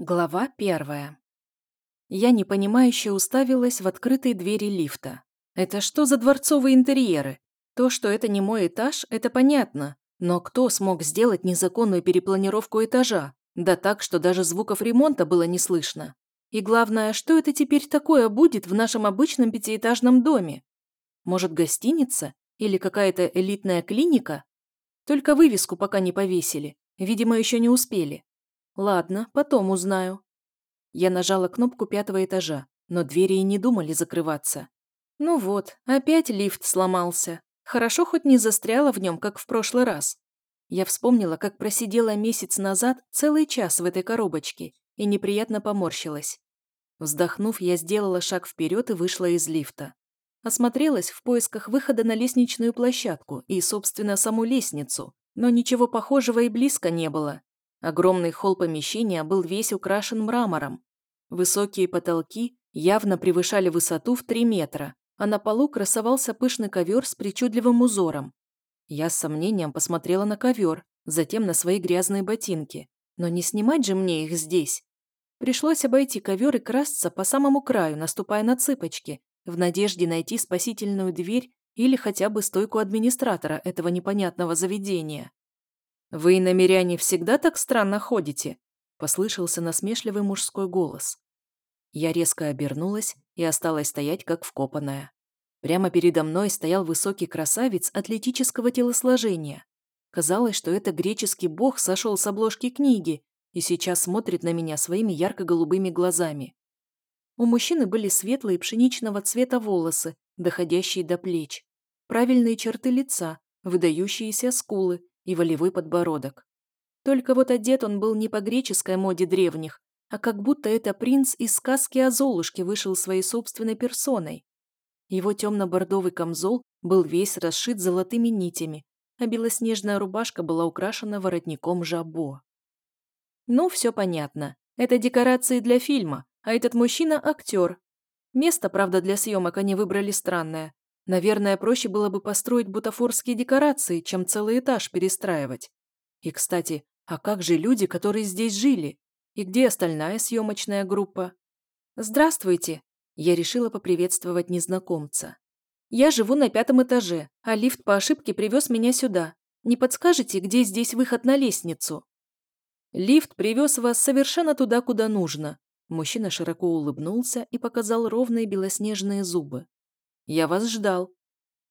Глава первая. Я непонимающе уставилась в открытые двери лифта. Это что за дворцовые интерьеры? То, что это не мой этаж, это понятно. Но кто смог сделать незаконную перепланировку этажа? Да так, что даже звуков ремонта было не слышно. И главное, что это теперь такое будет в нашем обычном пятиэтажном доме? Может, гостиница? Или какая-то элитная клиника? Только вывеску пока не повесили. Видимо, еще не успели. Ладно, потом узнаю. Я нажала кнопку пятого этажа, но двери и не думали закрываться. Ну вот, опять лифт сломался. Хорошо хоть не застряла в нем, как в прошлый раз. Я вспомнила, как просидела месяц назад целый час в этой коробочке и неприятно поморщилась. Вздохнув, я сделала шаг вперед и вышла из лифта. Осмотрелась в поисках выхода на лестничную площадку и, собственно, саму лестницу, но ничего похожего и близко не было. Огромный холл помещения был весь украшен мрамором. Высокие потолки явно превышали высоту в 3 метра, а на полу красовался пышный ковер с причудливым узором. Я с сомнением посмотрела на ковер, затем на свои грязные ботинки. Но не снимать же мне их здесь. Пришлось обойти ковер и красться по самому краю, наступая на цыпочки, в надежде найти спасительную дверь или хотя бы стойку администратора этого непонятного заведения. «Вы, намеряне, всегда так странно ходите?» – послышался насмешливый мужской голос. Я резко обернулась и осталась стоять, как вкопанная. Прямо передо мной стоял высокий красавец атлетического телосложения. Казалось, что это греческий бог сошел с обложки книги и сейчас смотрит на меня своими ярко-голубыми глазами. У мужчины были светлые пшеничного цвета волосы, доходящие до плеч, правильные черты лица, выдающиеся скулы и волевой подбородок. Только вот одет он был не по греческой моде древних, а как будто это принц из сказки о Золушке вышел своей собственной персоной. Его темно-бордовый камзол был весь расшит золотыми нитями, а белоснежная рубашка была украшена воротником жабо. Ну, все понятно. Это декорации для фильма, а этот мужчина – актер. Место, правда, для съемок они выбрали странное. Наверное, проще было бы построить бутафорские декорации, чем целый этаж перестраивать. И, кстати, а как же люди, которые здесь жили? И где остальная съемочная группа? Здравствуйте. Я решила поприветствовать незнакомца. Я живу на пятом этаже, а лифт по ошибке привез меня сюда. Не подскажете, где здесь выход на лестницу? Лифт привез вас совершенно туда, куда нужно. Мужчина широко улыбнулся и показал ровные белоснежные зубы. Я вас ждал».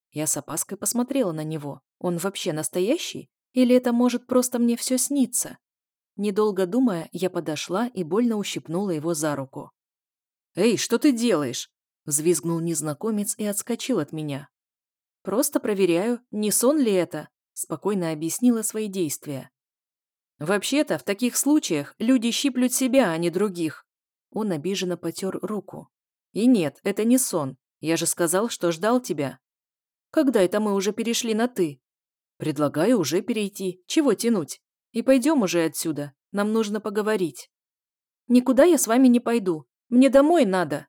Я с опаской посмотрела на него. Он вообще настоящий? Или это может просто мне все сниться? Недолго думая, я подошла и больно ущипнула его за руку. «Эй, что ты делаешь?» Взвизгнул незнакомец и отскочил от меня. «Просто проверяю, не сон ли это?» Спокойно объяснила свои действия. «Вообще-то, в таких случаях люди щиплют себя, а не других». Он обиженно потер руку. «И нет, это не сон. Я же сказал, что ждал тебя. Когда это мы уже перешли на «ты»? Предлагаю уже перейти. Чего тянуть? И пойдем уже отсюда. Нам нужно поговорить. Никуда я с вами не пойду. Мне домой надо.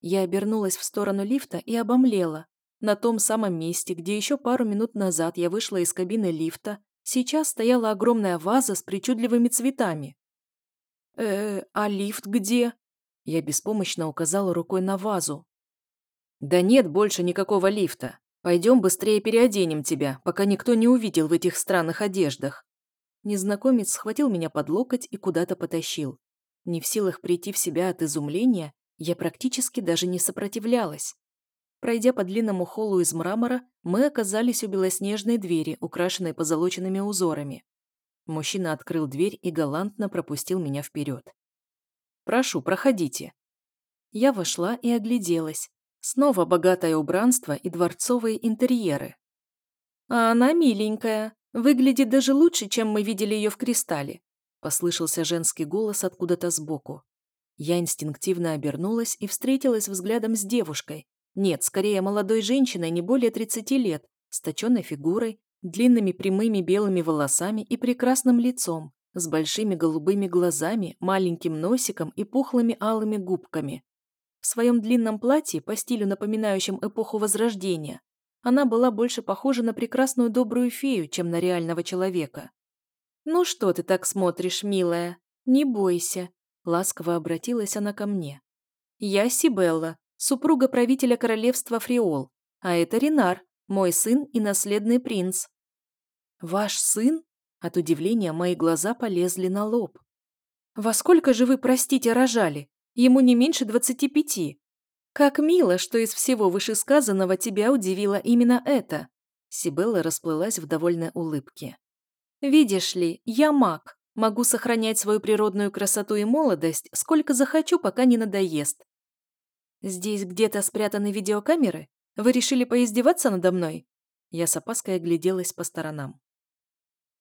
Я обернулась в сторону лифта и обомлела. На том самом месте, где еще пару минут назад я вышла из кабины лифта, сейчас стояла огромная ваза с причудливыми цветами. э а лифт где?» Я беспомощно указала рукой на вазу. «Да нет больше никакого лифта. Пойдем быстрее переоденем тебя, пока никто не увидел в этих странных одеждах». Незнакомец схватил меня под локоть и куда-то потащил. Не в силах прийти в себя от изумления, я практически даже не сопротивлялась. Пройдя по длинному холлу из мрамора, мы оказались у белоснежной двери, украшенной позолоченными узорами. Мужчина открыл дверь и галантно пропустил меня вперед. «Прошу, проходите». Я вошла и огляделась, Снова богатое убранство и дворцовые интерьеры. «А она миленькая. Выглядит даже лучше, чем мы видели ее в кристалле», послышался женский голос откуда-то сбоку. Я инстинктивно обернулась и встретилась взглядом с девушкой. Нет, скорее молодой женщиной не более 30 лет, с точенной фигурой, длинными прямыми белыми волосами и прекрасным лицом, с большими голубыми глазами, маленьким носиком и пухлыми алыми губками. В своем длинном платье, по стилю напоминающем эпоху Возрождения, она была больше похожа на прекрасную добрую фею, чем на реального человека. «Ну что ты так смотришь, милая? Не бойся. Ласково обратилась она ко мне. «Я Сибелла, супруга правителя королевства Фриол, а это Ренар, мой сын и наследный принц». «Ваш сын?» От удивления мои глаза полезли на лоб. «Во сколько же вы, простите, рожали? Ему не меньше двадцати пяти. Как мило, что из всего вышесказанного тебя удивило именно это!» Сибелла расплылась в довольной улыбке. «Видишь ли, я маг, могу сохранять свою природную красоту и молодость, сколько захочу, пока не надоест. Здесь где-то спрятаны видеокамеры? Вы решили поиздеваться надо мной?» Я с опаской огляделась по сторонам.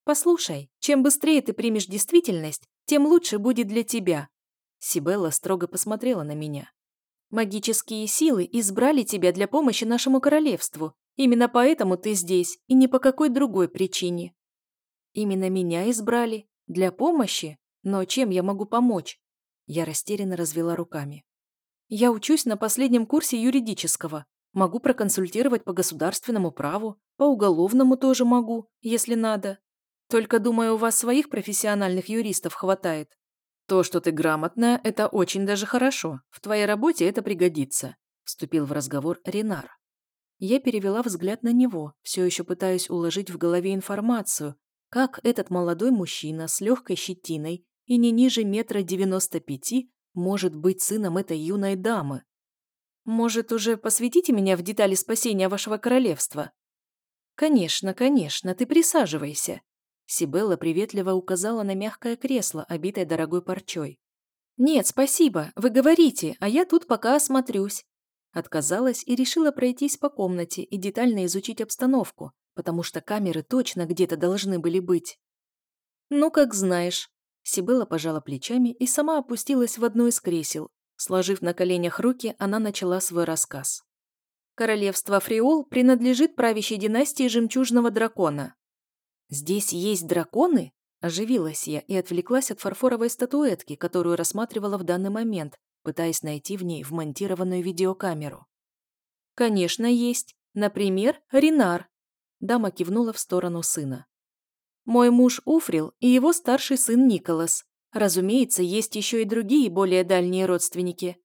«Послушай, чем быстрее ты примешь действительность, тем лучше будет для тебя». Сибелла строго посмотрела на меня. «Магические силы избрали тебя для помощи нашему королевству, Именно поэтому ты здесь, и не по какой другой причине. Именно меня избрали. Для помощи? Но чем я могу помочь? Я растерянно развела руками. Я учусь на последнем курсе юридического. Могу проконсультировать по государственному праву, по уголовному тоже могу, если надо. Только, думаю, у вас своих профессиональных юристов хватает. То, что ты грамотная, это очень даже хорошо. В твоей работе это пригодится», – вступил в разговор Ренар. Я перевела взгляд на него, все еще пытаясь уложить в голове информацию, как этот молодой мужчина с легкой щетиной и не ниже метра девяносто пяти может быть сыном этой юной дамы. «Может, уже посвятите меня в детали спасения вашего королевства?» «Конечно, конечно, ты присаживайся», Сибелла приветливо указала на мягкое кресло, обитое дорогой парчой. «Нет, спасибо, вы говорите, а я тут пока осмотрюсь. Отказалась и решила пройтись по комнате и детально изучить обстановку, потому что камеры точно где-то должны были быть. «Ну, как знаешь». Сибыла пожала плечами и сама опустилась в одно из кресел. Сложив на коленях руки, она начала свой рассказ. Королевство Фриол принадлежит правящей династии Жемчужного Дракона. «Здесь есть драконы?» Оживилась я и отвлеклась от фарфоровой статуэтки, которую рассматривала в данный момент, пытаясь найти в ней вмонтированную видеокамеру. «Конечно, есть. Например, Ренар». Дама кивнула в сторону сына. «Мой муж Уфрил и его старший сын Николас. Разумеется, есть еще и другие более дальние родственники».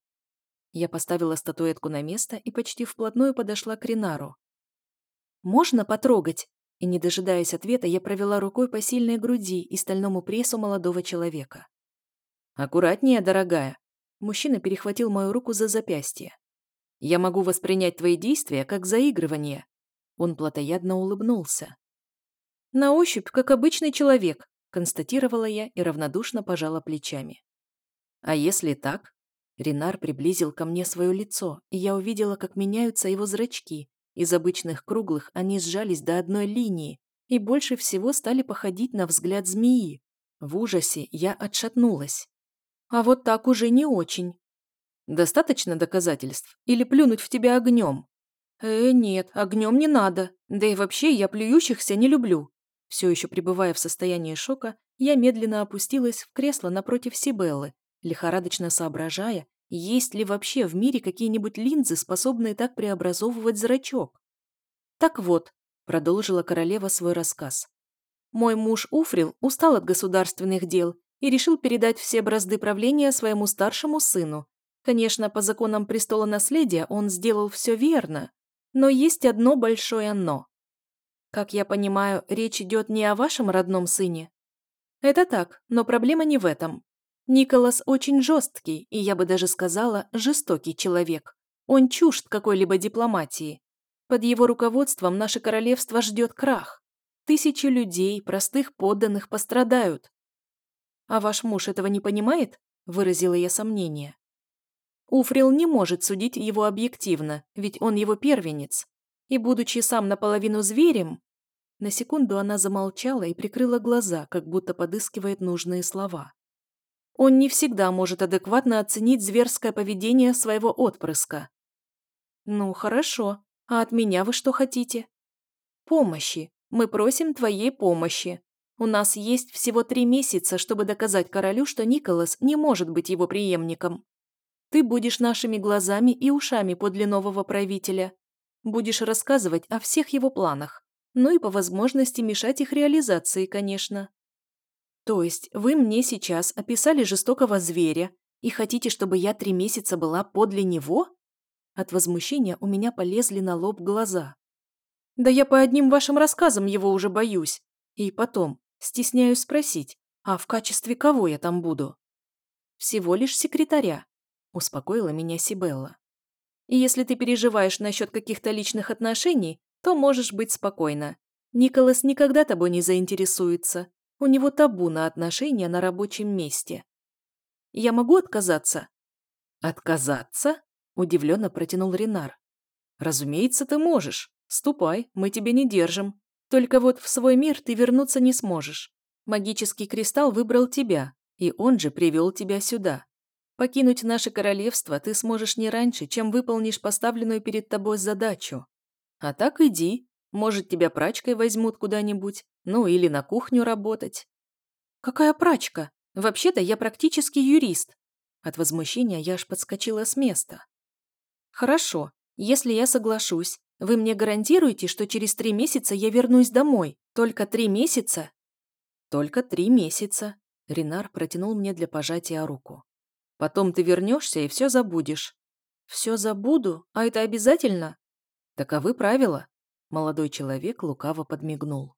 Я поставила статуэтку на место и почти вплотную подошла к Ренару. «Можно потрогать?» И, не дожидаясь ответа, я провела рукой по сильной груди и стальному прессу молодого человека. «Аккуратнее, дорогая», Мужчина перехватил мою руку за запястье. «Я могу воспринять твои действия как заигрывание». Он плотоядно улыбнулся. «На ощупь, как обычный человек», констатировала я и равнодушно пожала плечами. «А если так?» Ренар приблизил ко мне свое лицо, и я увидела, как меняются его зрачки. Из обычных круглых они сжались до одной линии и больше всего стали походить на взгляд змеи. В ужасе я отшатнулась. А вот так уже не очень. Достаточно доказательств? Или плюнуть в тебя огнем? Э, нет, огнем не надо. Да и вообще я плюющихся не люблю. Все еще пребывая в состоянии шока, я медленно опустилась в кресло напротив Сибеллы, лихорадочно соображая, есть ли вообще в мире какие-нибудь линзы, способные так преобразовывать зрачок. Так вот, продолжила королева свой рассказ. Мой муж Уфрил устал от государственных дел и решил передать все бразды правления своему старшему сыну. Конечно, по законам престола наследия он сделал все верно, но есть одно большое «но». Как я понимаю, речь идет не о вашем родном сыне? Это так, но проблема не в этом. Николас очень жесткий, и я бы даже сказала, жестокий человек. Он чужд какой-либо дипломатии. Под его руководством наше королевство ждет крах. Тысячи людей, простых подданных, пострадают. «А ваш муж этого не понимает?» – выразила я сомнение. Уфрил не может судить его объективно, ведь он его первенец. И, будучи сам наполовину зверем... На секунду она замолчала и прикрыла глаза, как будто подыскивает нужные слова. Он не всегда может адекватно оценить зверское поведение своего отпрыска. «Ну, хорошо. А от меня вы что хотите?» «Помощи. Мы просим твоей помощи», у нас есть всего три месяца, чтобы доказать королю, что Николас не может быть его преемником. Ты будешь нашими глазами и ушами подле нового правителя. Будешь рассказывать о всех его планах. Ну и по возможности мешать их реализации, конечно. То есть вы мне сейчас описали жестокого зверя и хотите, чтобы я три месяца была подле него? От возмущения у меня полезли на лоб глаза. Да я по одним вашим рассказам его уже боюсь. И потом, стесняюсь спросить, а в качестве кого я там буду? Всего лишь секретаря, успокоила меня Сибелла. И если ты переживаешь насчет каких-то личных отношений, то можешь быть спокойна. Николас никогда тобой не заинтересуется. У него табу на отношения на рабочем месте. Я могу отказаться? Отказаться? Удивленно протянул Ренар. Разумеется, ты можешь. Ступай, мы тебя не держим. Только вот в свой мир ты вернуться не сможешь. Магический кристалл выбрал тебя, и он же привел тебя сюда. Покинуть наше королевство ты сможешь не раньше, чем выполнишь поставленную перед тобой задачу. А так иди, может, тебя прачкой возьмут куда-нибудь, ну или на кухню работать. Какая прачка? Вообще-то я практически юрист. От возмущения я аж подскочила с места. Хорошо, если я соглашусь, вы мне гарантируете, что через три месяца я вернусь домой? Только три месяца? Только три месяца. Ренар протянул мне для пожатия руку. Потом ты вернешься и все забудешь. Все забуду? А это обязательно? Таковы правила. Молодой человек лукаво подмигнул.